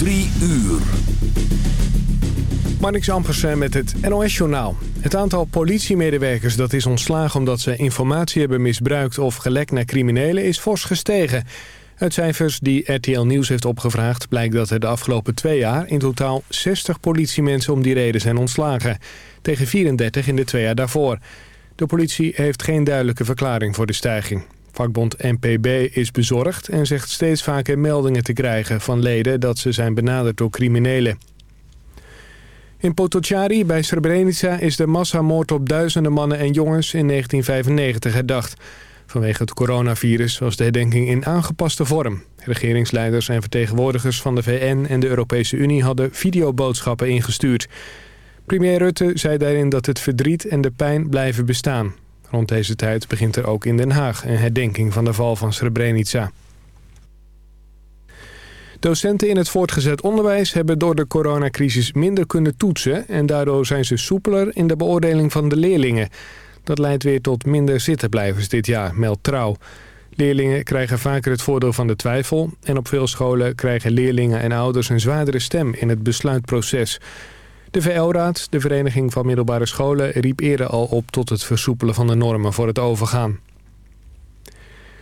Drie uur. Marnix Ampersen met het NOS-journaal. Het aantal politiemedewerkers dat is ontslagen omdat ze informatie hebben misbruikt of gelekt naar criminelen is fors gestegen. Uit cijfers die RTL Nieuws heeft opgevraagd blijkt dat er de afgelopen twee jaar in totaal 60 politiemensen om die reden zijn ontslagen. Tegen 34 in de twee jaar daarvoor. De politie heeft geen duidelijke verklaring voor de stijging. Vakbond NPB is bezorgd en zegt steeds vaker meldingen te krijgen van leden dat ze zijn benaderd door criminelen. In Potocari bij Srebrenica is de massamoord op duizenden mannen en jongens in 1995 herdacht. Vanwege het coronavirus was de herdenking in aangepaste vorm. Regeringsleiders en vertegenwoordigers van de VN en de Europese Unie hadden videoboodschappen ingestuurd. Premier Rutte zei daarin dat het verdriet en de pijn blijven bestaan. Rond deze tijd begint er ook in Den Haag een herdenking van de val van Srebrenica. Docenten in het voortgezet onderwijs hebben door de coronacrisis minder kunnen toetsen... en daardoor zijn ze soepeler in de beoordeling van de leerlingen. Dat leidt weer tot minder zittenblijvers dit jaar, meldt Trouw. Leerlingen krijgen vaker het voordeel van de twijfel... en op veel scholen krijgen leerlingen en ouders een zwaardere stem in het besluitproces... De VL-raad, de Vereniging van Middelbare Scholen, riep eerder al op tot het versoepelen van de normen voor het overgaan.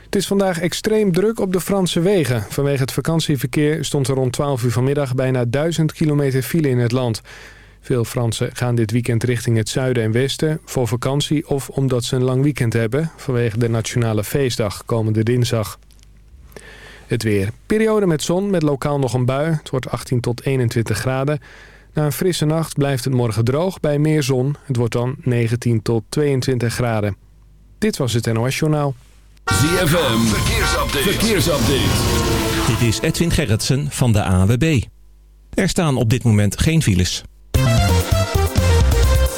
Het is vandaag extreem druk op de Franse wegen. Vanwege het vakantieverkeer stond er rond 12 uur vanmiddag bijna 1000 kilometer file in het land. Veel Fransen gaan dit weekend richting het zuiden en westen voor vakantie of omdat ze een lang weekend hebben vanwege de nationale feestdag komende dinsdag. Het weer. Periode met zon met lokaal nog een bui. Het wordt 18 tot 21 graden. Na een frisse nacht blijft het morgen droog bij meer zon. Het wordt dan 19 tot 22 graden. Dit was het NOS Journaal. ZFM, verkeersupdate. verkeersupdate. Dit is Edwin Gerritsen van de AWB. Er staan op dit moment geen files.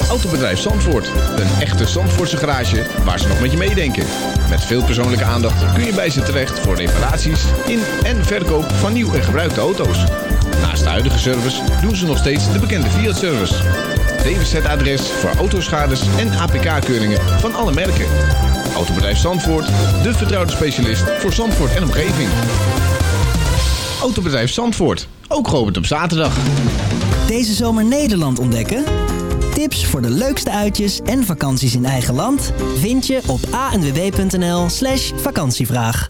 Autobedrijf Zandvoort. Een echte Zandvoortse garage waar ze nog met je meedenken. Met veel persoonlijke aandacht kun je bij ze terecht voor reparaties in en verkoop van nieuw en gebruikte auto's. Naast de huidige service doen ze nog steeds de bekende Fiat-service. DWZ-adres voor autoschades en APK-keuringen van alle merken. Autobedrijf Zandvoort, de vertrouwde specialist voor Zandvoort en omgeving. Autobedrijf Zandvoort, ook geopend op zaterdag. Deze zomer Nederland ontdekken? Tips voor de leukste uitjes en vakanties in eigen land vind je op anwb.nl slash vakantievraag.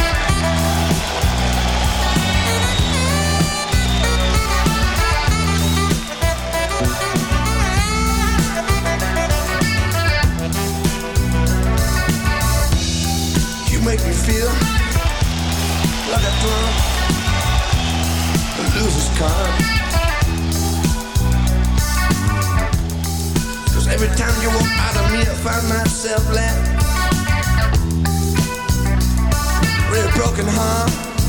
Me feel like a drunk, a loser's card. Cause every time you walk out of me, I find myself left with a broken heart.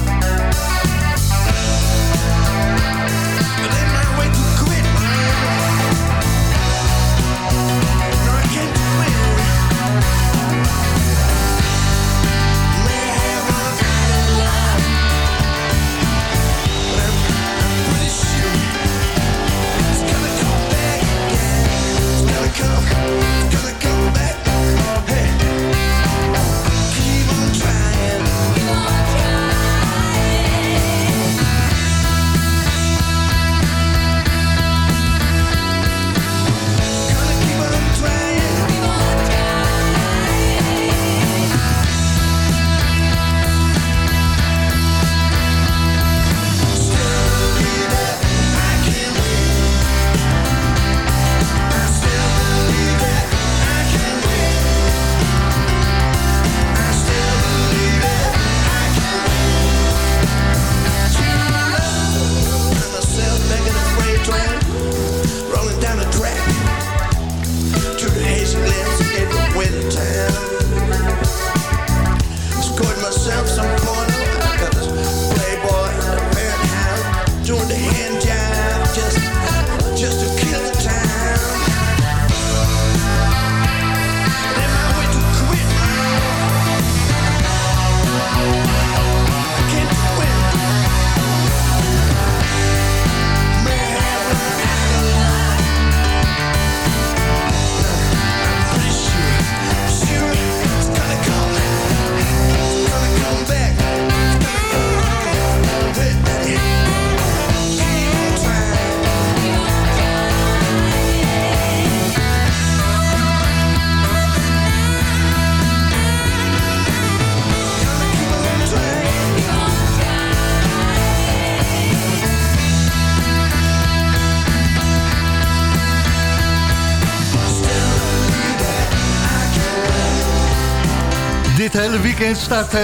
Staat uh,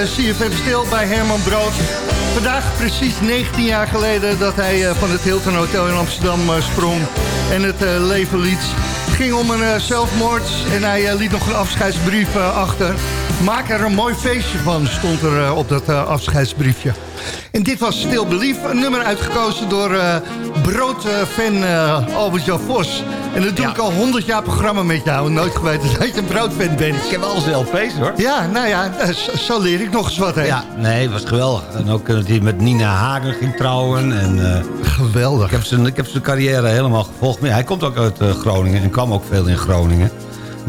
stil bij Herman Brood. Vandaag precies 19 jaar geleden dat hij uh, van het Hilton Hotel in Amsterdam uh, sprong en het leven liet. Het ging om een zelfmoord en hij liet nog een afscheidsbrief achter. Maak er een mooi feestje van, stond er op dat afscheidsbriefje. En dit was Stil Belief, een nummer uitgekozen door broodfan Albert-Jan Vos. En dat doe Ja. ik al 100 jaar programma met jou. Nooit geweten dat je een broodfan bent. Ik heb zijn LP's hoor. Ja, nou ja, eh, zo, leer ik nog eens wat. Hè. Ja, nee, het was geweldig. En ook eh, dat hij met Nina Hagen ging trouwen. En, eh, Geweldig. ik, heb zijn, ik heb zijn carrière helemaal gevolgd. Maar ja, hij komt ook uit Groningen en kwam ook veel in Groningen.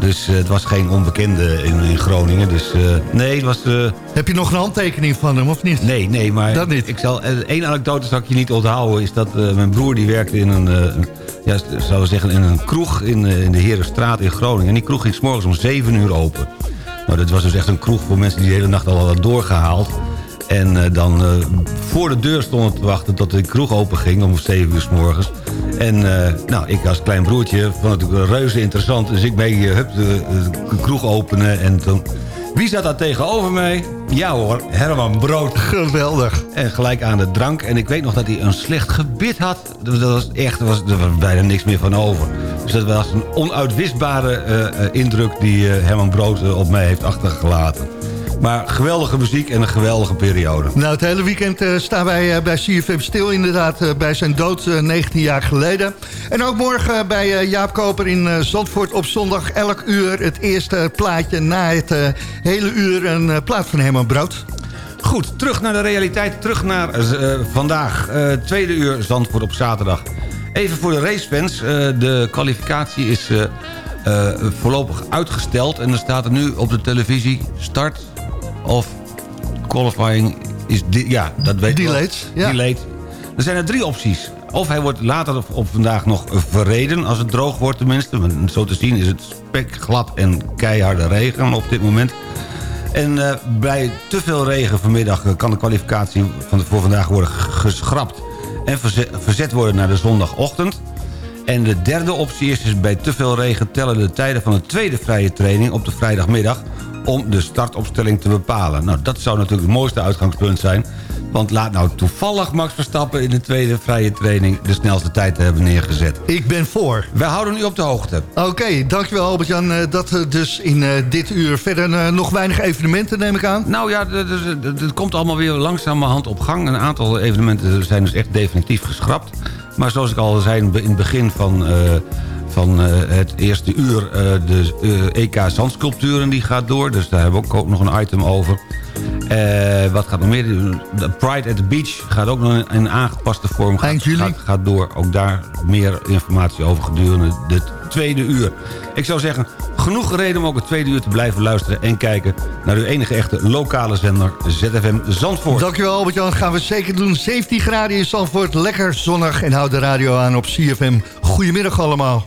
Dus eh, het was geen onbekende in, in Groningen. Dus eh, nee, het was... eh, Heb je nog een handtekening van hem, of niet? nee, nee, maar Dat niet. Ik zal, één anekdote zal ik je niet onthouden. Is dat mijn broer die werkte in een, ja, zou zeggen, in een kroeg in, in de Herenstraat in Groningen. En die kroeg ging 's morgens om 7 uur open. Nou, dat was dus echt een kroeg voor mensen die de hele nacht al hadden doorgehaald. En dan voor de deur stonden te wachten tot de kroeg open ging om 7 uur s morgens. En eh, nou, ik als klein broertje vond het reuze interessant. Dus ik ben uh, hup, de, de kroeg openen en toen... Wie zat daar tegenover mij? Ja hoor, Herman Brood. Geweldig. En gelijk aan de drank. En ik weet nog dat hij een slecht gebit had. Dat was echt, er was, er was bijna niks meer van over. Dus dat was een onuitwisbare eh, eh, indruk die Herman Brood op mij heeft achtergelaten. Maar geweldige muziek en een geweldige periode. Nou, het hele weekend eh, staan wij eh, bij CFM stil inderdaad eh, bij zijn dood eh, 19 jaar geleden. En ook morgen bij Jaap Koper in Zandvoort op zondag elk uur het eerste plaatje na het hele uur een plaat van Herman Brood. Goed, terug naar de realiteit. Terug naar vandaag. Tweede uur Zandvoort op zaterdag. Even voor de racefans. de kwalificatie is voorlopig uitgesteld. En er staat er nu op de televisie... start of qualifying is... Ja, dat weet ik. Delayed, ja. Delayed. Er zijn er drie opties. Of hij wordt later op- vandaag nog verreden, als het droog wordt tenminste. Want Zo te zien is het spek glad en keiharde regen op dit moment. En eh, bij te veel regen vanmiddag eh, kan de kwalificatie van voor vandaag worden geschrapt... en verze- verzet worden naar de zondagochtend. En de derde optie is, is bij te veel regen tellen de tijden van de tweede vrije training op de vrijdagmiddag om de startopstelling te bepalen. Nou, dat zou natuurlijk het mooiste uitgangspunt zijn. Want laat nou toevallig Max Verstappen in de tweede vrije training de snelste tijd hebben neergezet. Ik ben voor. Wij houden u op de hoogte. Oké, dankjewel Albert-Jan. Eh, dat eh, dus in eh, dit uur verder nog weinig evenementen neem ik aan. Nou ja, het komt allemaal weer langzamerhand op gang. Een aantal evenementen zijn dus echt definitief geschrapt. Maar zoals ik al zei in het begin van, van eh, het eerste uur... eh, de eh, EK Zandsculpturen die gaat door. Dus daar hebben we ook, nog een item over. Wat gaat nog meer? De Pride at the Beach gaat ook nog in een aangepaste vorm. Gaat. Gaat, gaat door. Ook daar meer informatie over gedurende het tweede uur. Ik zou zeggen, genoeg reden om ook het tweede uur te blijven luisteren... en kijken naar uw enige echte lokale zender ZFM Zandvoort. Dankjewel Albert-Jan, gaan we zeker doen. 17 graden in Zandvoort, lekker zonnig en houd de radio aan op CFM. Goedemiddag allemaal.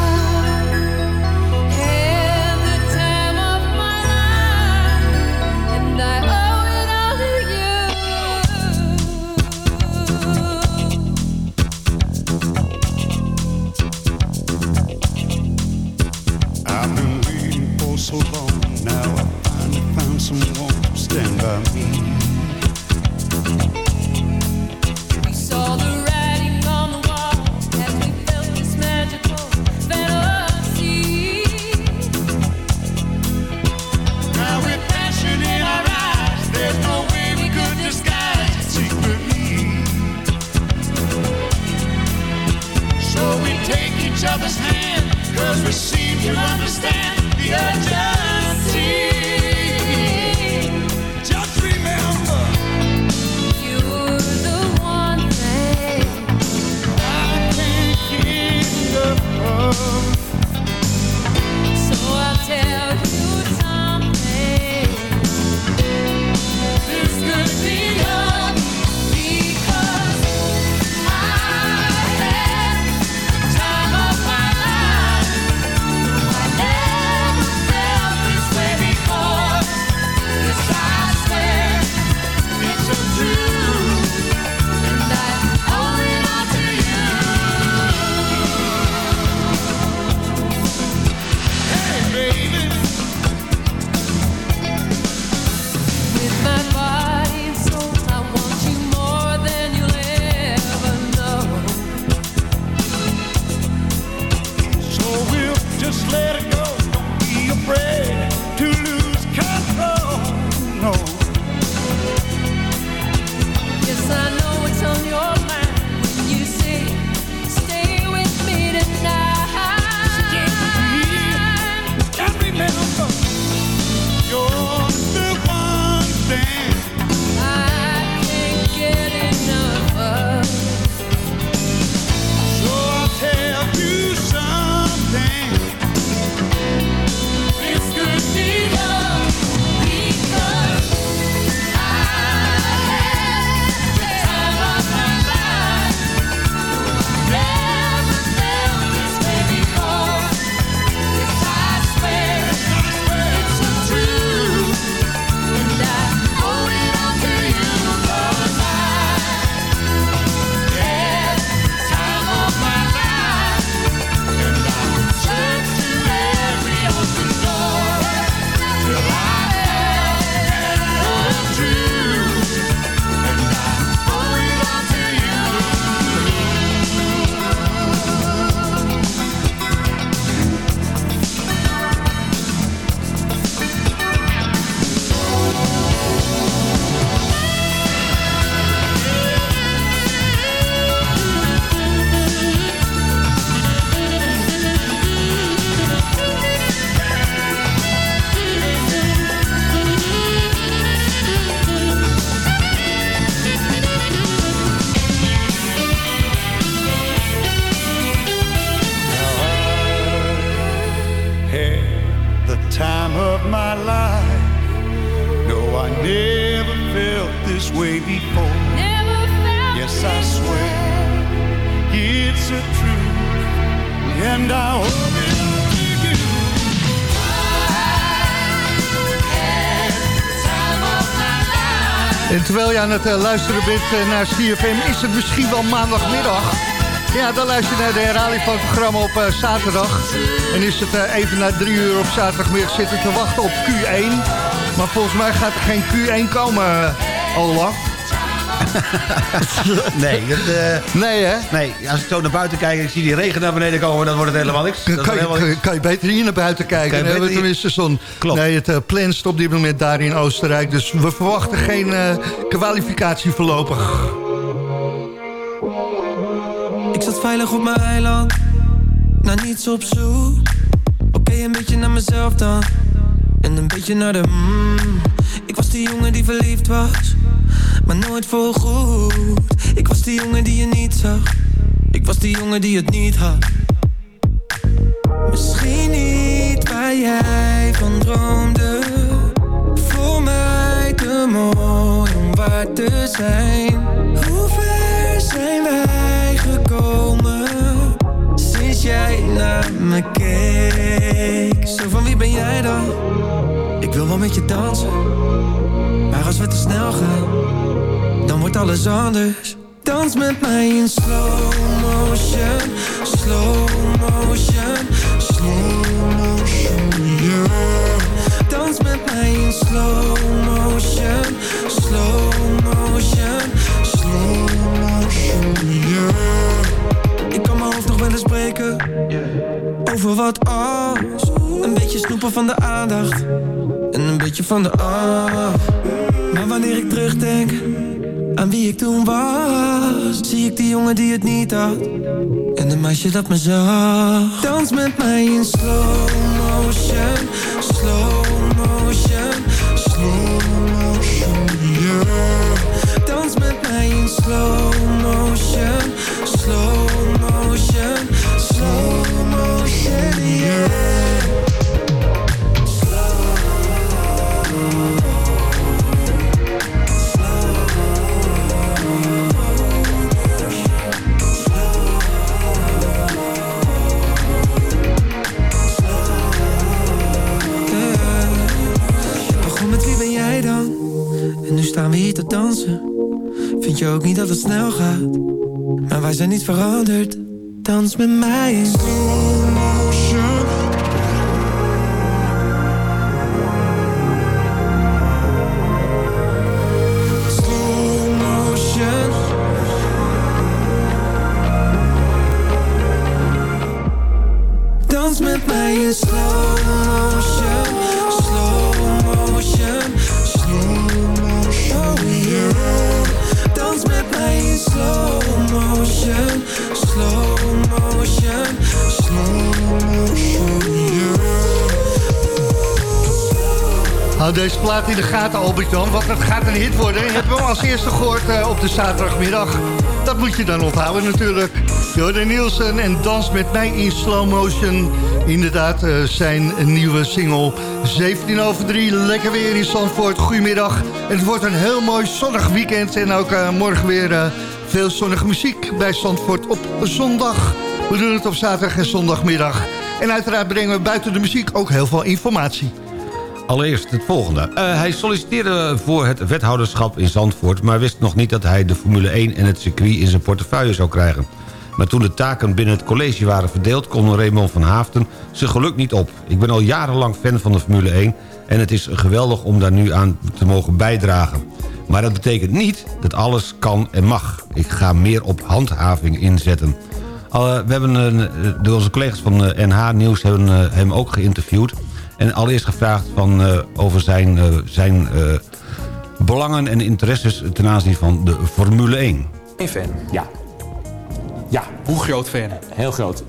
We saw the writing on the wall as we felt this. Now with passion in our eyes, there's no way we could disguise. So we take each other's hand, cause we seem to understand the urgency. Het eh, luisteren bent eh, naar CFM, is het misschien wel maandagmiddag. Ja, dan luister je naar de herhaling van het programma op eh, zaterdag. En is het even na drie uur op zaterdagmiddag zitten te wachten op Q1. Maar volgens mij gaat er geen Q1 komen, uh. Nee, dat, eh, Nee, hè? nee, als ik zo naar buiten kijk en ik zie die regen naar beneden komen... dan wordt het helemaal niks. Dat Kan, kan, helemaal je, niks. kan je beter hier naar buiten kijken. Dan hebben we tenminste zon. Klopt. Nee, het uh, planst op dit moment daar in Oostenrijk. Dus we verwachten geen eh, kwalificatie voorlopig. Ik zat veilig op mijn eiland, naar niets op zoek. Oké, een beetje naar mezelf dan, en een beetje naar de mm. Ik was die jongen die verliefd was, maar nooit voor goed. Ik was die jongen die je niet zag, ik was die jongen die het niet had. Misschien niet waar jij van droomde. Voor mij te mooi om waar te zijn. Hoe ver zijn wij gekomen? Sinds jij naar me keek. Zo van wie ben jij dan? Wel met je dansen. Maar als we te snel gaan, dan wordt alles anders. Dans met mij in slow motion, slow motion, slow motion, yeah. Dans met mij in slow motion, slow motion, slow motion, yeah. Ik kan mijn hoofd nog wel eens breken, over wat als. Een beetje snoepen van de aandacht, beetje van de af. Maar wanneer ik terugdenk aan wie ik toen was Zie ik die jongen die het niet had En een meisje dat me zag Dans met mij in slow motion Slow motion Slow motion, yeah Dans met mij in slow motion Slow te dansen. Vind je ook niet dat het snel gaat? Maar wij zijn niet veranderd. Dans met mij Hou deze plaat in de gaten, Albert-Jan, want het gaat een hit worden. Je hebt hem als eerste gehoord eh, op de zaterdagmiddag. Dat moet je dan onthouden natuurlijk. Jordan Nielsen en Dans met mij in slow motion. Inderdaad, eh, zijn nieuwe single 17 over 3. Lekker weer in Zandvoort. Goedemiddag. Het wordt een heel mooi zonnig weekend. En ook eh, morgen weer veel zonnige muziek bij Zandvoort op zondag. We doen het op zaterdag en zondagmiddag. En uiteraard brengen we buiten de muziek ook heel veel informatie. Allereerst het volgende. Eh, hij solliciteerde voor het wethouderschap in Zandvoort... maar wist nog niet dat hij de Formule 1 en het circuit in zijn portefeuille zou krijgen. Maar toen de taken binnen het college waren verdeeld... kon Raymond van Haafden zijn geluk niet op. Ik ben al jarenlang fan van de Formule 1... en het is geweldig om daar nu aan te mogen bijdragen. Maar dat betekent niet dat alles kan en mag. Ik ga meer op handhaving inzetten. Uh, we hebben uh, door onze collega's van NH Nieuws hebben hem ook geïnterviewd. En allereerst gevraagd van, uh, over zijn, uh, zijn uh, belangen en interesses ten aanzien van de Formule 1. Een fan, ja. Ja. Hoe groot fan? Heel groot.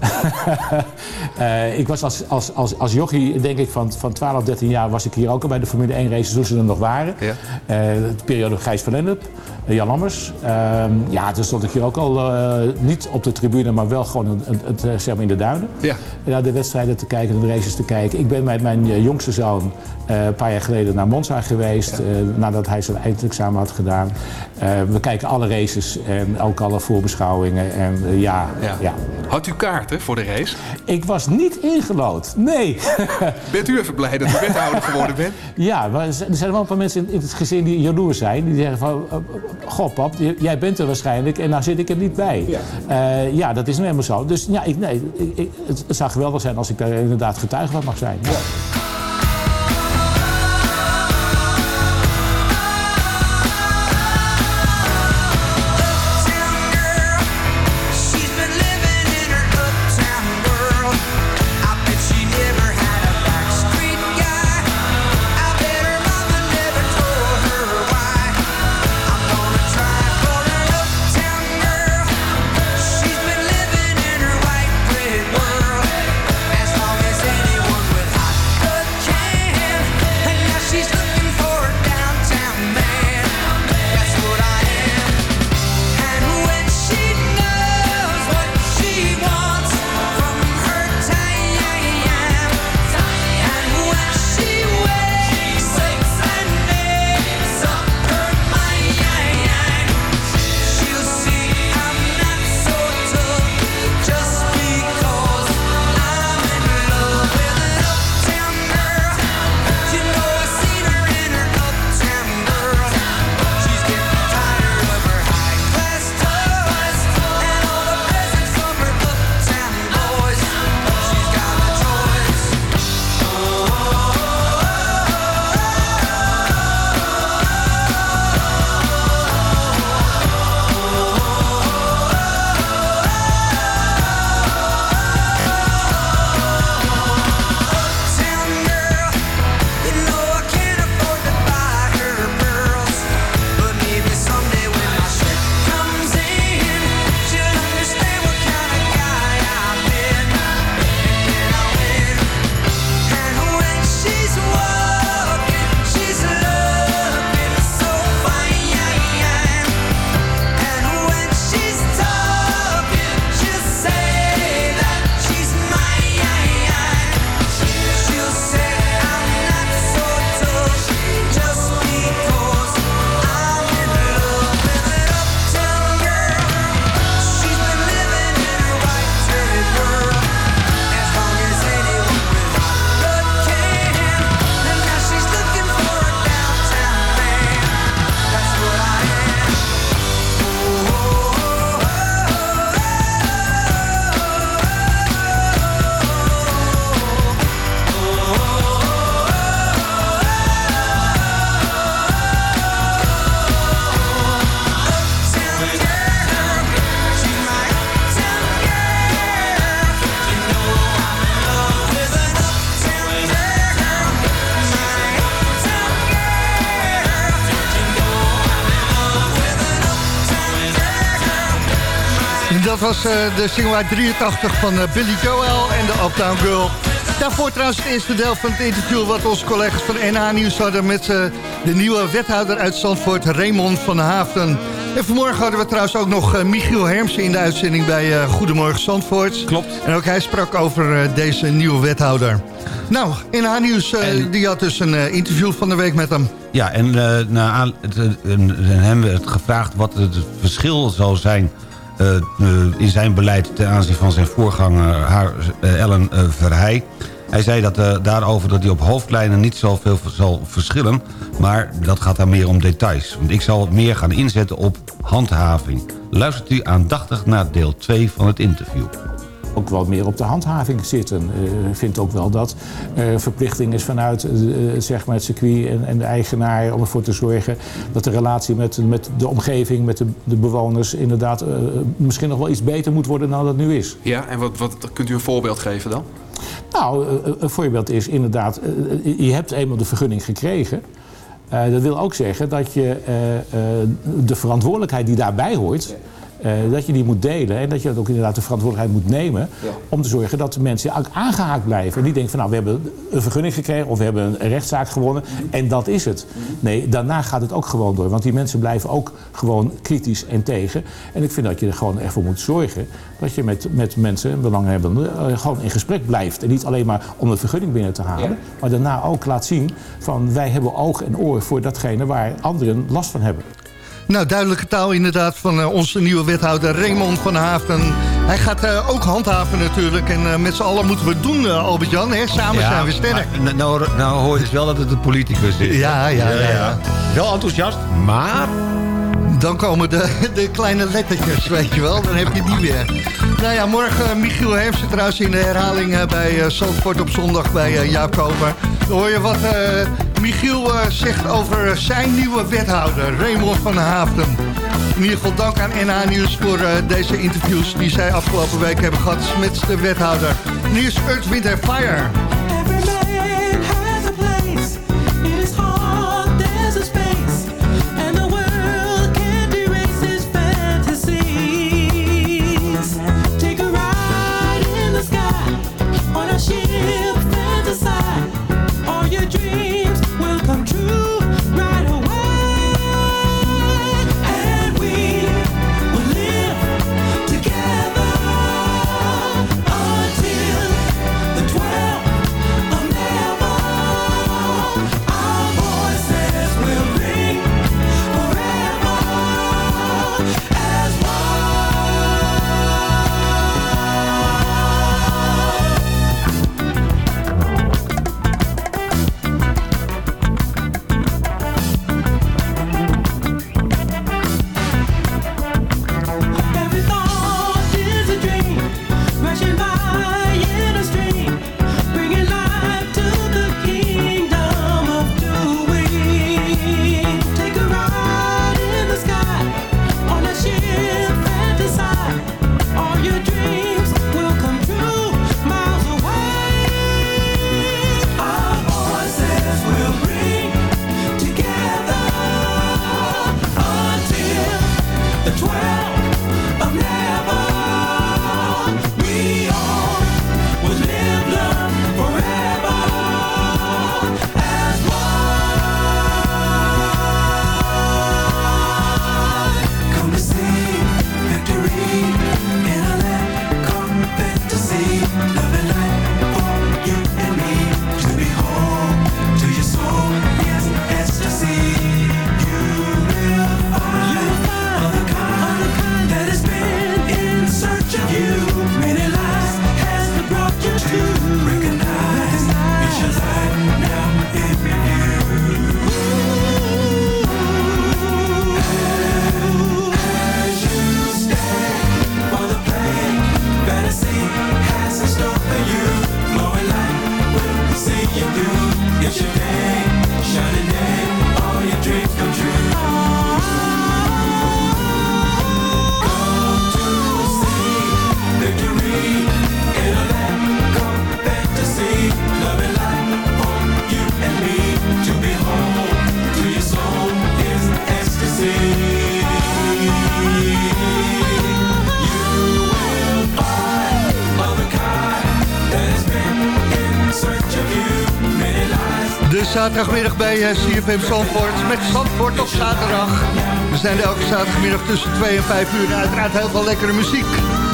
uh, ik was als, als, als, als jochie, denk ik, van, van 12, 13 jaar... was ik hier ook al bij de Formule 1 races toen ze er nog waren. Ja. Uh, de periode Gijs van Lennep. eh, Jan Lammers. Ehm, ja, toen stond ik hier ook al eh, niet op de tribune, maar wel gewoon het, het, eh, zeg maar in de duinen. Ja. Naar de wedstrijden te kijken, de races te kijken. Ik ben met mijn eh, jongste zoon eh, een paar jaar geleden naar Monza geweest. eh, nadat hij zijn eindexamen had gedaan. Eh, we kijken alle races en ook alle voorbeschouwingen. En eh, ja, Ja. ja. Had u kaarten voor de race? Ik was niet ingelood. Nee. Bent u even blij dat u wethouder geworden bent? Ja, maar er zijn wel een paar mensen in het gezin die jaloers zijn. Die zeggen van, eh, goh pap, jij bent er waarschijnlijk en nou zit ik er niet bij. Ja, ja dat is nu helemaal zo. Dus ja, ik, nee, ik, het zou geweldig zijn als ik daar inderdaad getuige van mag zijn. Ja. Was eh, de single uit 83 van eh, Billy Joel en de Uptown Girl. Daarvoor trouwens het eerste deel van het interview... wat onze collega's van NH Nieuws hadden... met eh, de nieuwe wethouder uit Zandvoort, Raymond van Haafden. En vanmorgen hadden we trouwens ook nog Michiel Hermsen in de uitzending... bij Goedemorgen Zandvoort. Klopt. En ook hij sprak over deze nieuwe wethouder. Nou, NH Nieuws eh, die had dus een interview van de week met hem. Ja, en eh na, het, hem werd gevraagd wat het verschil zou zijn... eh, eh, in zijn beleid ten aanzien van zijn voorganger haar, eh, Ellen Verheij. Hij zei dat, daarover dat hij op hoofdlijnen niet zoveel zal verschillen... maar dat gaat dan meer om details. Want ik zal meer gaan inzetten op handhaving. Luistert u aandachtig naar deel 2 van het interview. Ook wel meer op de handhaving zitten. Eh, Ik vind ook wel dat er verplichting is vanuit eh, zeg maar het circuit en, en de eigenaar om ervoor te zorgen dat de relatie met, met de omgeving, met de, de bewoners inderdaad eh, misschien nog wel iets beter moet worden dan dat nu is. Ja, en wat, wat kunt u een voorbeeld geven dan? Nou, eh, een voorbeeld is inderdaad, eh, je hebt eenmaal de vergunning gekregen. Eh, dat wil ook zeggen dat je eh, eh, de verantwoordelijkheid die daarbij hoort, eh, dat je die moet delen. En dat je ook inderdaad de verantwoordelijkheid moet nemen. Om te zorgen dat de mensen ook aangehaakt blijven. En die denken van nou, we hebben een vergunning gekregen. Of we hebben een rechtszaak gewonnen. En dat is het. Nee, daarna gaat het ook gewoon door. Want die mensen blijven ook gewoon kritisch en tegen. En ik vind dat je er gewoon echt voor moet zorgen. Dat je met, met mensen, belanghebbenden, eh, gewoon in gesprek blijft. En niet alleen maar om de vergunning binnen te halen. Maar daarna ook laat zien van wij hebben oog en oor voor datgene waar anderen last van hebben. Nou, duidelijke taal inderdaad van eh, onze nieuwe wethouder Raymond van Haafden. Hij gaat eh, ook handhaven natuurlijk. En eh, met z'n allen moeten we het doen, uh, Albert-Jan. hè? Samen Ja, zijn we sterk. maar Nou, nou hoor je dus wel dat het een politicus is. Ja, ja, ja, ja. Wel enthousiast, maar... Dan komen de, de kleine lettertjes, weet je wel. Dan heb je die weer. Nou ja, morgen eh, Michiel Hermsen trouwens in de herhaling eh, bij uh, Zandvoort op zondag bij Jaap Koper. Dan hoor je wat eh, Michiel eh, zegt over zijn nieuwe wethouder, Raymond van Haafden. In ieder geval dank aan NH Nieuws voor eh, deze interviews die zij afgelopen week hebben gehad met de wethouder. Nu is Earth, Fire. Zaterdagmiddag bij eh, CFM Zandvoort met Zandvoort op zaterdag. We zijn er elke zaterdagmiddag tussen 2 en 5 uur. En uiteraard heel veel lekkere muziek.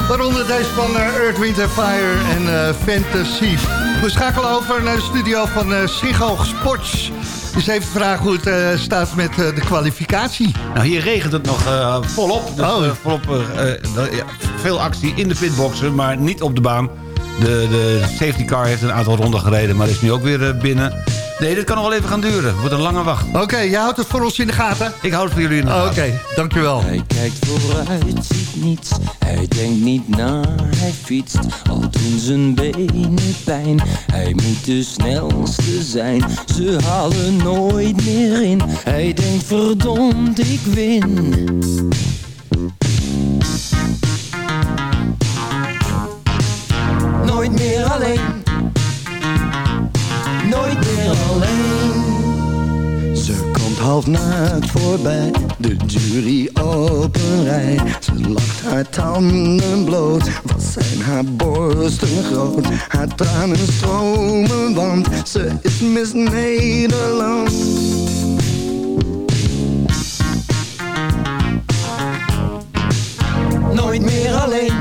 Waaronder deze van eh, Earth, Wind Fire en eh, Fantasy. We schakelen over naar de studio van uh, Ziggo Sports. Dus even vragen hoe het staat met de kwalificatie. Nou, hier regent het nog volop. Dus, Oh. volop ja, veel actie in de pitboxen, maar niet op de baan. De, de safety car heeft een aantal ronden gereden, maar is nu ook weer binnen. Nee, dit kan nog wel even gaan duren. Het wordt een lange wacht. Oké, jij houdt het voor ons in de gaten? Ik houd het voor jullie in de gaten. Oké, dankjewel. Hij kijkt vooruit, ziet niets. Hij denkt niet na, hij fietst. Al doen zijn benen pijn. Hij moet de snelste zijn. Ze halen nooit meer in. Hij denkt verdomd, ik win. Half naakt voorbij, de jury op een rij. Ze lacht haar tanden bloot, wat zijn haar borsten groot. Haar tranen stromen, want ze is Miss Nederland. Nooit meer alleen,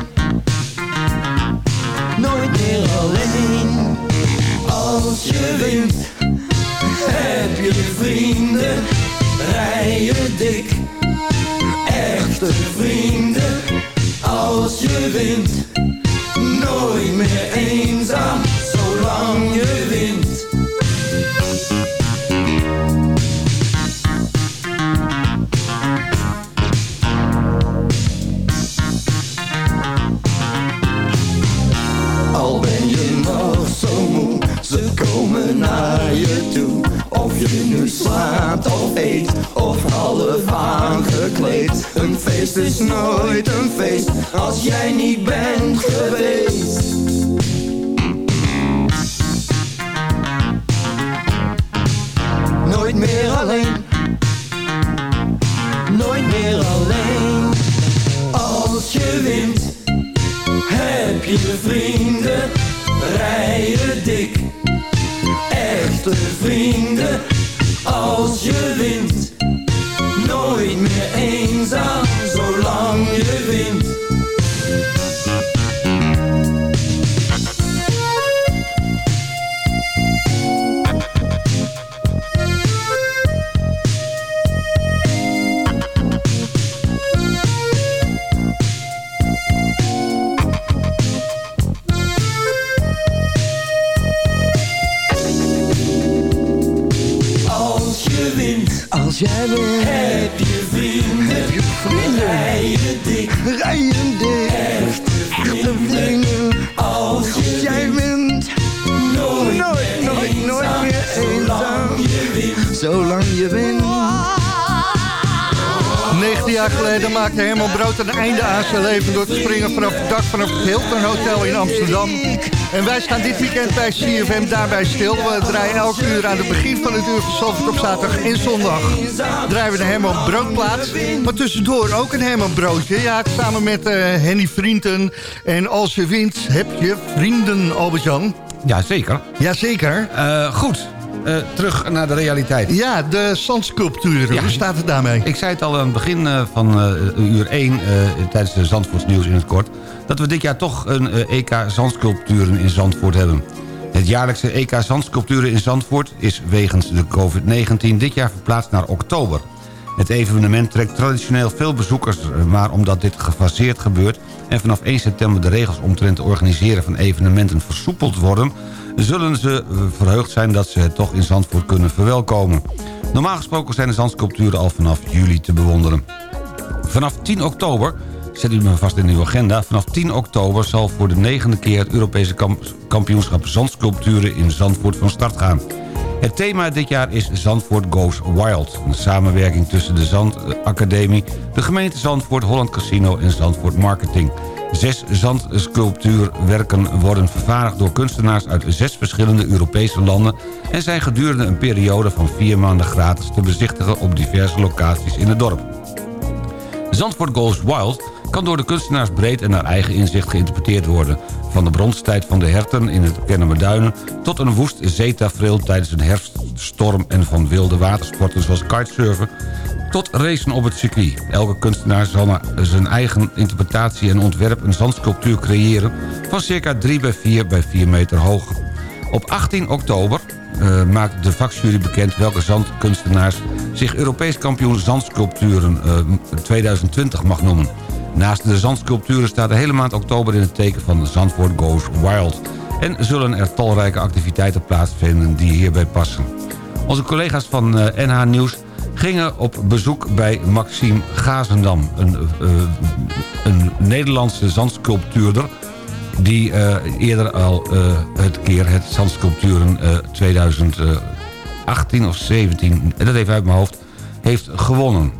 feest is nooit een feest, als jij niet bent geweest. Nooit meer alleen, nooit meer alleen. Als je wint, heb je vrienden, rij je dik. Echte vrienden, als je jij wint, heb je vrienden, heb je vrienden, rij je dik, rij je dik, echte vrienden, als, jij wint, nooit, nooit, nooit, nooit meer eenzaam, zolang je wint. 19 jaar geleden maakte Herman Brood een einde aan zijn leven... door te springen vanaf het dak van het Hilton Hotel in Amsterdam. En wij staan dit weekend bij CFM daarbij stil. We draaien elk uur aan het begin van het uur van op zaterdag en zondag. Draaien we de Herman Broodplaats. Maar tussendoor ook een Herman Broodje. Ja, samen met eh, Henny Vrienden. En als je wint, heb je vrienden, Albert-Jan. Ja, zeker. Jazeker. Uh, goed, uh, terug naar de realiteit. Ja, de zandsculpturen. Ja. Hoe staat het daarmee? Ik zei het al aan het begin van uh, uur 1 tijdens de Zandvoortsnieuws in het kort... dat we dit jaar toch een EK Zandsculpturen in Zandvoort hebben. Het jaarlijkse EK Zandsculpturen in Zandvoort is wegens de COVID-19 dit jaar verplaatst naar oktober. Het evenement trekt traditioneel veel bezoekers, maar omdat dit gefaseerd gebeurt... en vanaf 1 september de regels omtrent het organiseren van evenementen versoepeld worden zullen ze verheugd zijn dat ze het toch in Zandvoort kunnen verwelkomen. Normaal gesproken zijn de zandsculpturen al vanaf juli te bewonderen. Vanaf 10 oktober, zet u me vast in uw agenda... vanaf 10 oktober zal voor de negende keer het Europese kampioenschap zandsculpturen in Zandvoort van start gaan. Het thema dit jaar is Zandvoort Goes Wild. Een samenwerking tussen de Zandacademie, de gemeente Zandvoort, Holland Casino en Zandvoort Marketing... Zes zandsculptuurwerken worden vervaardigd door kunstenaars uit zes verschillende Europese landen... en zijn gedurende een periode van vier maanden gratis te bezichtigen op diverse locaties in het dorp. Zandvoort Goes Wild kan door de kunstenaars breed en naar eigen inzicht geïnterpreteerd worden. Van de bronstijd van de herten in het Kennemerduinen... tot een woest zeetafereel tijdens een herfststorm... en van wilde watersporten zoals kitesurfen tot racen op het circuit. Elke kunstenaar zal naar zijn eigen interpretatie en ontwerp... een zandsculptuur creëren van circa 3 bij 4 bij 4 meter hoog. Op 18 oktober uh, maakt de vakjury bekend welke zandkunstenaars... zich Europees kampioen zandsculpturen uh, 2020 mag noemen. Naast de zandsculpturen staat de hele maand oktober in het teken van Zandvoort Goes Wild. En zullen er talrijke activiteiten plaatsvinden die hierbij passen. Onze collega's van NH Nieuws gingen op bezoek bij Maxime Gazendam. Een, uh, een Nederlandse zandsculptuurder die uh, eerder al het keer het zandsculpturen 2018 of 17, dat even uit mijn hoofd, heeft gewonnen.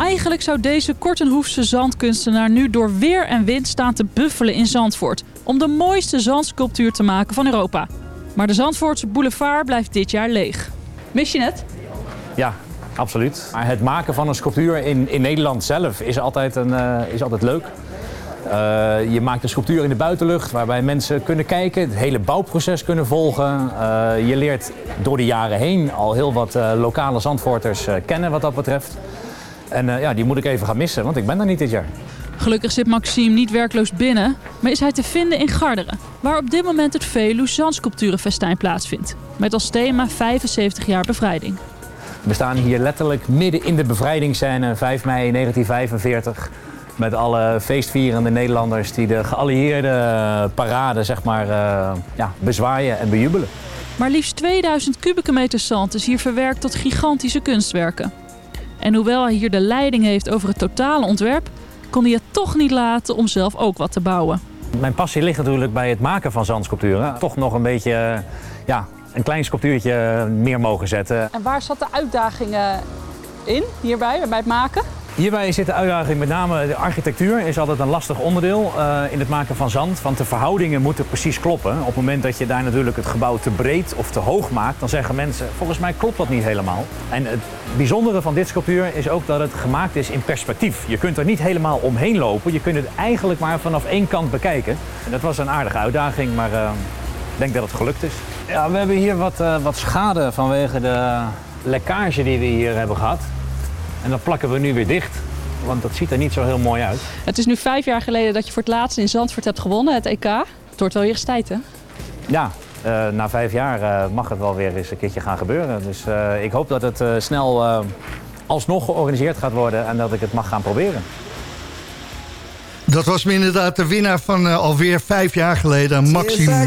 Eigenlijk zou deze Kortenhoefse zandkunstenaar nu door weer en wind staan te buffelen in Zandvoort... om de mooiste zandsculptuur te maken van Europa. Maar de Zandvoortse boulevard blijft dit jaar leeg. Mis je het? Ja, absoluut. Maar het maken van een sculptuur in, in Nederland zelf is altijd, een, eh, is altijd leuk. Eh, je maakt een sculptuur in de buitenlucht waarbij mensen kunnen kijken, het hele bouwproces kunnen volgen. Eh, je leert door de jaren heen al heel wat lokale Zandvoorters kennen wat dat betreft. En eh, ja, die moet ik even gaan missen, want ik ben er niet dit jaar. Gelukkig zit Maxime niet werkloos binnen, maar is hij te vinden in Garderen, waar op dit moment het Veluwe plaatsvindt. Met als thema 75 jaar bevrijding. We staan hier letterlijk midden in de bevrijdingsscène, 5 mei 1945. Met alle feestvierende Nederlanders die de geallieerde parade zeg maar, eh, ja, bezwaaien en bejubelen. Maar liefst 2000 kubieke meter zand is hier verwerkt tot gigantische kunstwerken. En hoewel hij hier de leiding heeft over het totale ontwerp, kon hij het toch niet laten om zelf ook wat te bouwen. Mijn passie ligt natuurlijk bij het maken van zandsculpturen. Toch nog een beetje, eh, ja, een klein sculptuurtje meer mogen zetten. En waar zat de uitdaging eh, in hierbij, bij het maken? Hierbij zit de uitdaging met name de architectuur is altijd een lastig onderdeel eh, in het maken van zand. Want de verhoudingen moeten precies kloppen. Op het moment dat je daar natuurlijk het gebouw te breed of te hoog maakt, dan zeggen mensen volgens mij klopt dat niet helemaal. En het bijzondere van dit sculptuur is ook dat het gemaakt is in perspectief. Je kunt er niet helemaal omheen lopen. Je kunt het eigenlijk maar vanaf één kant bekijken. En dat was een aardige uitdaging, maar eh, ik denk dat het gelukt is. Ja, we hebben hier wat, eh, wat schade vanwege de lekkage die we hier hebben gehad. En dat plakken we nu weer dicht, want dat ziet er niet zo heel mooi uit. Het is nu vijf jaar geleden dat je voor het laatst in Zandvoort hebt gewonnen, het EK. Het wordt wel weer eens tijd, hè? Ja, eh, na vijf jaar eh, mag het wel weer eens een keertje gaan gebeuren. Dus eh, ik hoop dat het eh, snel eh, alsnog georganiseerd gaat worden en dat ik het mag gaan proberen. Dat was me inderdaad de winnaar van alweer vijf jaar geleden, Maxime.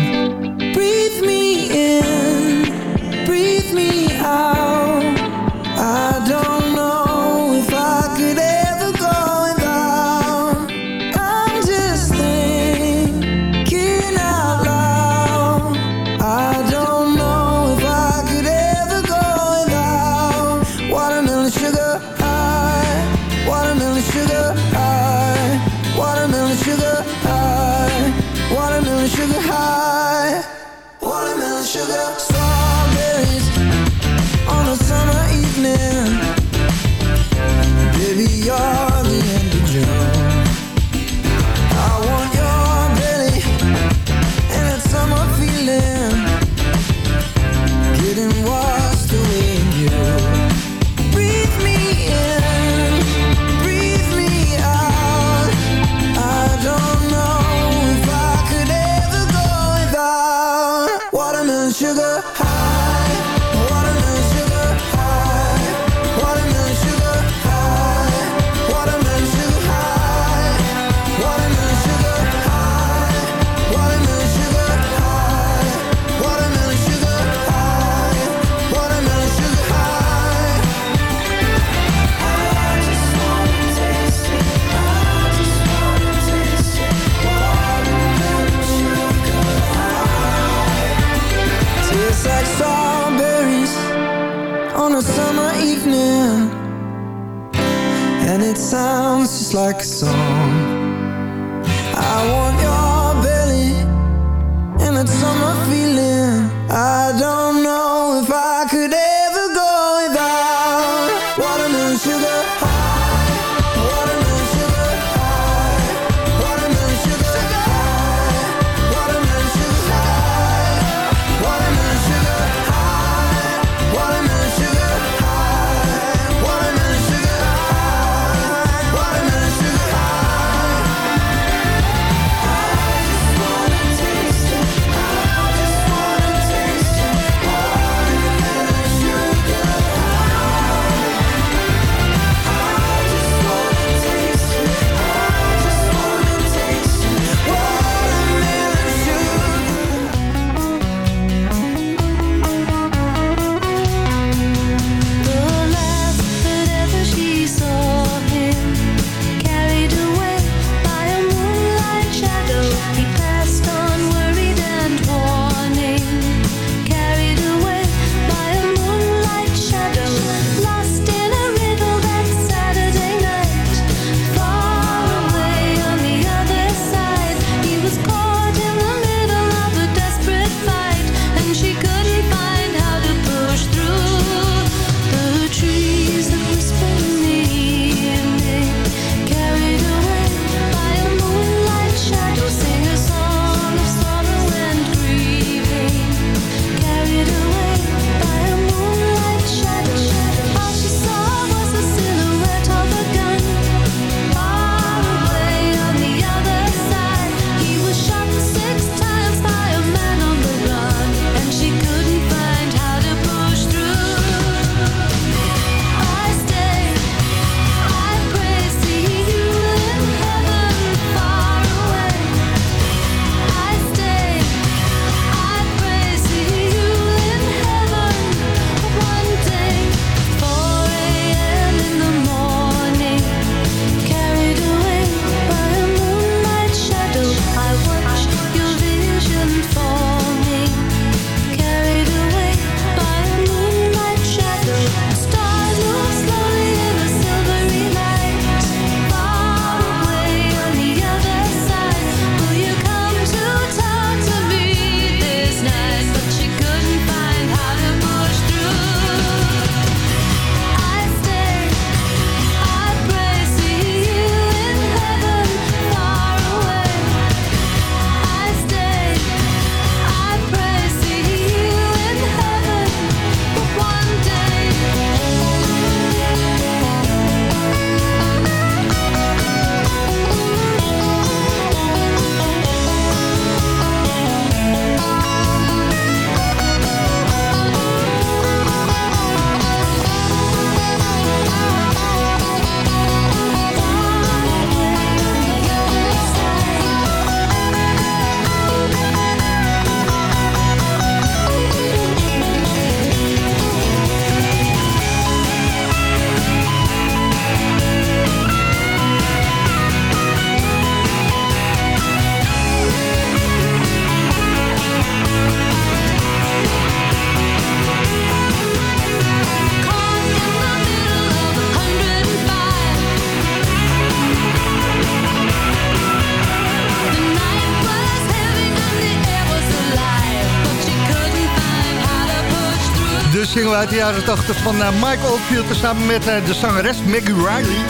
uit de jaren 80 van uh, Mike Oldfield... samen met uh, de zangeres Maggie Riley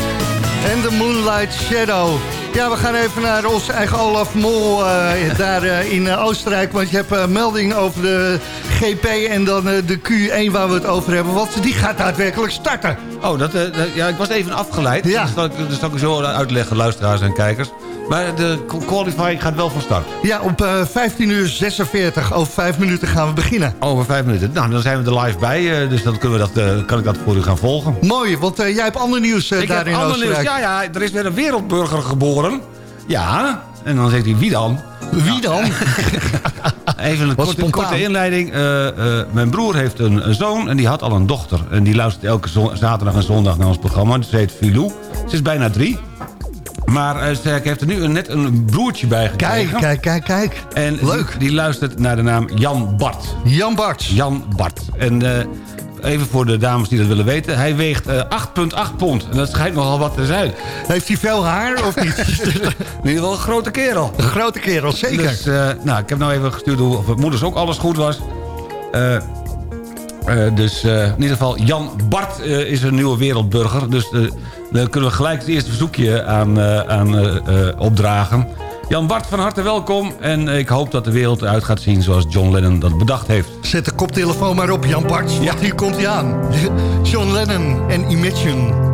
en The Moonlight Shadow. Ja, we gaan even naar onze eigen Olaf Mol uh, daar in Oostenrijk... want je hebt melding over de GP en dan de Q1 waar we het over hebben... want die gaat daadwerkelijk starten. Oh, dat, ja, ik was even afgeleid. Ja. Dat, zal ik, dat zal ik zo uitleggen, luisteraars en kijkers. Maar de qualifying gaat wel van start. Ja, op uh, 15 uur 46. Over 5 minuten gaan we beginnen. Over 5 minuten. Nou, dan zijn we er live bij. Uh, dus dan kunnen we dat, uh, kan ik dat voor u gaan volgen. Mooi, want jij hebt ander nieuws ik daar in ander Oostenrijk. Nieuws. Ja, ja, er is weer een wereldburger geboren. Ja, en dan zegt hij, wie dan? Wie dan? Even een korte, korte, inleiding. mijn broer heeft een, een, zoon en die had al een dochter. En die luistert elke zaterdag en zondag naar ons programma. Ze heet Filou. Ze is bijna drie. Maar uh, Sterk heeft er nu net een broertje bij gekregen. Kijk, kijk, kijk, kijk. En Leuk. Die, die, luistert naar de naam Jan Bart. Jan Bart. Jan Bart. En uh, even voor de dames die dat willen weten. Hij weegt uh, 8,8 pond. En dat schijnt nogal wat te zijn. Heeft hij veel haar of niet? in ieder geval een grote kerel. Een grote kerel, zeker. Dus, nou, ik heb nou even gestuurd of het moeders ook alles goed was. dus in ieder geval, Jan Bart is een nieuwe wereldburger. Dus dan kunnen we gelijk het eerste verzoekje aan, uh, aan uh, uh, opdragen. Jan Bart, van harte welkom. En ik hoop dat de wereld eruit gaat zien zoals John Lennon dat bedacht heeft. Zet de koptelefoon maar op, Jan Bart. Ja. Hier komt hij aan. John Lennon en. Imagine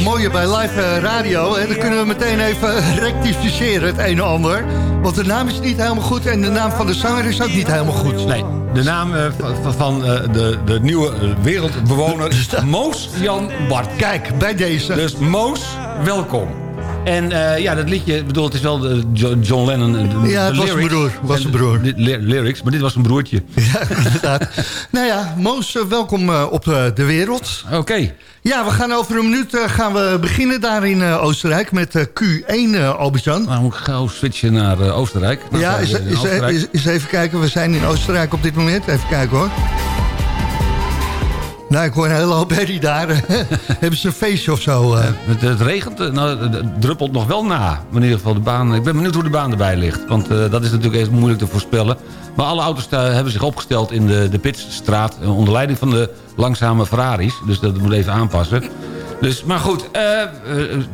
het mooie bij live eh, radio. En dan kunnen we meteen even rectificeren, het een en ander. Want de naam is niet helemaal goed en de naam van de zanger is ook niet helemaal goed. Nee, de naam uh, van, van uh, de, de nieuwe wereldbewoner is Moos Jan Bart. Kijk, bij deze. Dus Moos, welkom. En uh, ja, dat liedje, bedoel, het is wel de John Lennon. De, ja, het de was zijn broer. Was zijn broer. De, lyrics, maar dit was een broertje. Ja, inderdaad. nou ja, Moos, welkom uh, op de wereld. Oké. Okay. Ja, we gaan over een minuut uh, gaan we beginnen daar in Oostenrijk met Q1, Albert-Jan. Nou, moet ik gauw switchen naar Oostenrijk. Nou, ja, is, is, Oostenrijk. Is, is, even kijken. We zijn in Oostenrijk op dit moment. Even kijken hoor. Nou, ik hoor een hele hoop herrie daar. Hebben ze een feestje of zo? Eh? Het, regent, eh, nou, het druppelt nog wel na. In ieder geval de baan. Ik ben benieuwd hoe de baan erbij ligt. Want eh, dat is natuurlijk even moeilijk te voorspellen. Maar alle auto's hebben zich opgesteld in de, de pitstraat. Onder leiding van de langzame Ferraris. Dus dat moet even aanpassen. Dus, maar goed, eh, eh,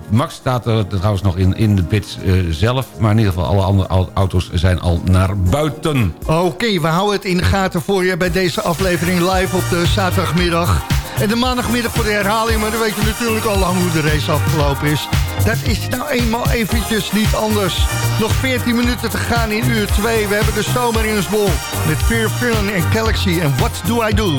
Max staat er trouwens nog in, in de pits eh, zelf. Maar in ieder geval, alle andere auto's zijn al naar buiten. Oké, we houden het in de gaten voor je bij deze aflevering live op de zaterdagmiddag. En de maandagmiddag voor de herhaling, maar dan weet je natuurlijk al lang hoe de race afgelopen is. Dat is nou eenmaal eventjes niet anders. Nog 14 minuten te gaan in uur 2. We hebben de zomer in ons bol met Fear, Fear en Galaxy en What Do I Do?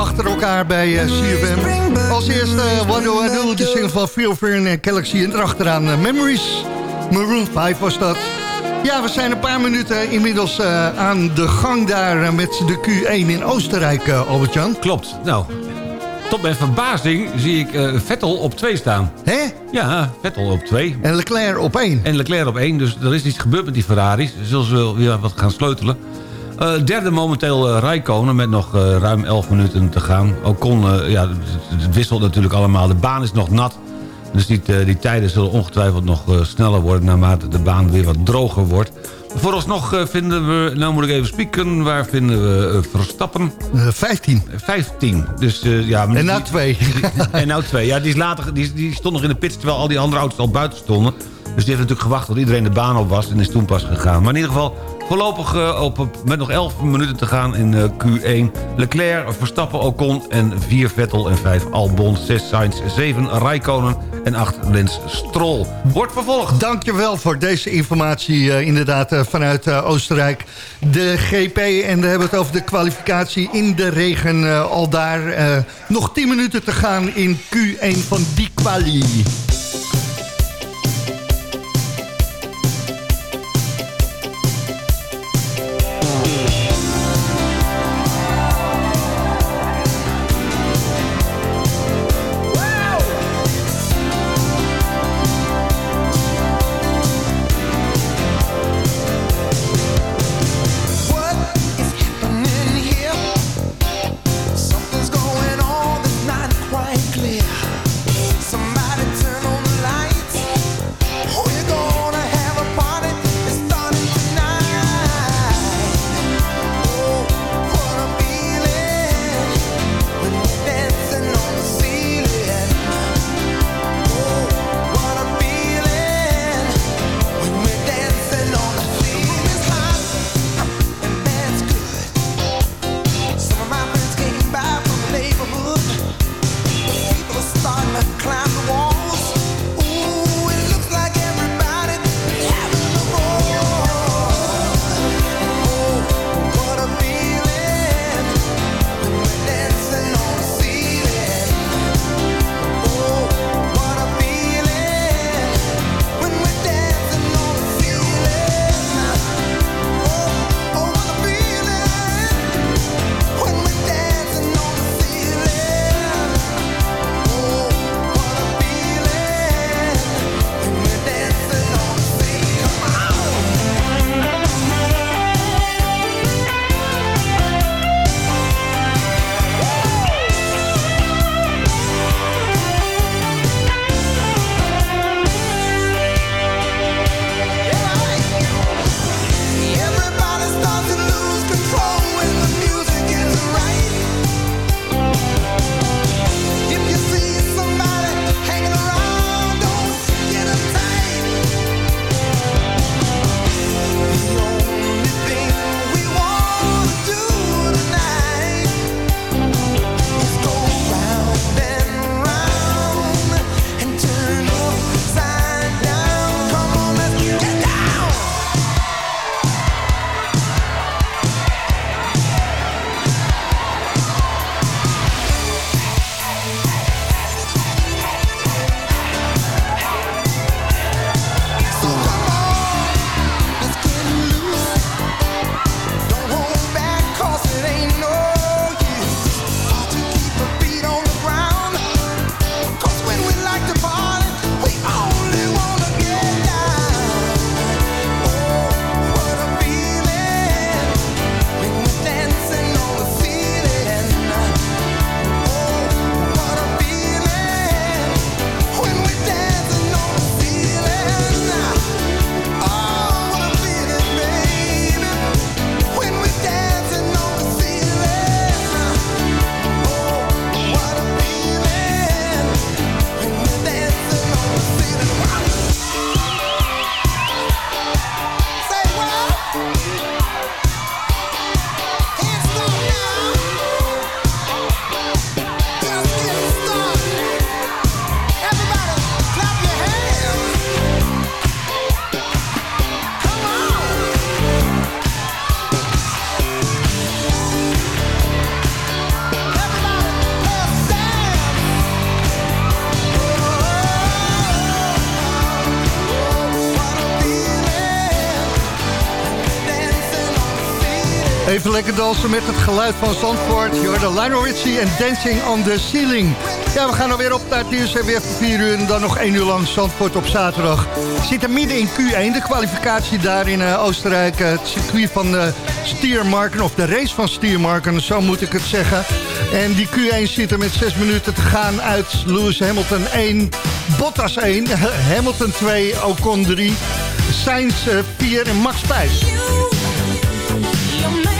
Achter elkaar bij eh, CFM. Als eerste uh, What Do I Do, de single van Phil Fern en Galaxy. En erachteraan eh, Memories. Maroon 5 was dat. Ja, we zijn een paar minuten inmiddels eh, aan de gang daar eh, met de Q1 in Oostenrijk, eh, Albert-Jan. Klopt. Nou, tot mijn verbazing zie ik eh, Vettel op 2 staan. Hè? Ja, Vettel op 2. En Leclerc op 1. En Leclerc op 1, dus er is iets gebeurd met die Ferraris. Zullen ze wel weer wat gaan sleutelen. Eh, derde momenteel uh, Rijkonen met nog eh, ruim 11 minuten te gaan. Ocon, eh, ja, het, wisselt natuurlijk allemaal. De baan is nog nat. Dus die, eh, die tijden zullen ongetwijfeld nog eh, sneller worden... naarmate de baan weer wat droger wordt. Vooralsnog eh, vinden we... Nou moet ik even spieken. Waar vinden we eh, Verstappen? 15. 15. Dus, eh, ja, En na 2. en nou twee. Ja, die, is later, die, die stond nog in de pits terwijl al die andere auto's al buiten stonden. Dus die heeft natuurlijk gewacht tot iedereen de baan op was en is toen pas gegaan. Maar in ieder geval voorlopig eh, op, met nog 11 minuten te gaan in eh, Q1. Leclerc, Verstappen, Ocon en 4 Vettel en 5 Albon, 6 Sainz, 7 Rijkonen en 8 Lens Stroll. Wordt vervolgd. Dankjewel voor deze informatie eh, inderdaad vanuit Oostenrijk. De GP en we hebben het over de kwalificatie in de regen al daar. nog 10 minuten te gaan in Q1 van die quali. lekker dansen met het geluid van Zandvoort. Je Lino Lionel Richie en Dancing on the Ceiling. Ja, we gaan alweer op naar het nieuws. En weer voor 4 uur en dan nog 1 uur lang Zandvoort op zaterdag. Zit er midden in Q1, de kwalificatie daar in eh, Oostenrijk. Eh, het circuit van de Stiermarken, of de race van Stiermarken, zo moet ik het zeggen. En die Q1 zit er met 6 minuten te gaan uit Lewis Hamilton 1, Bottas 1, Hamilton 2, Ocon 3, Sainz 4 en Max 5.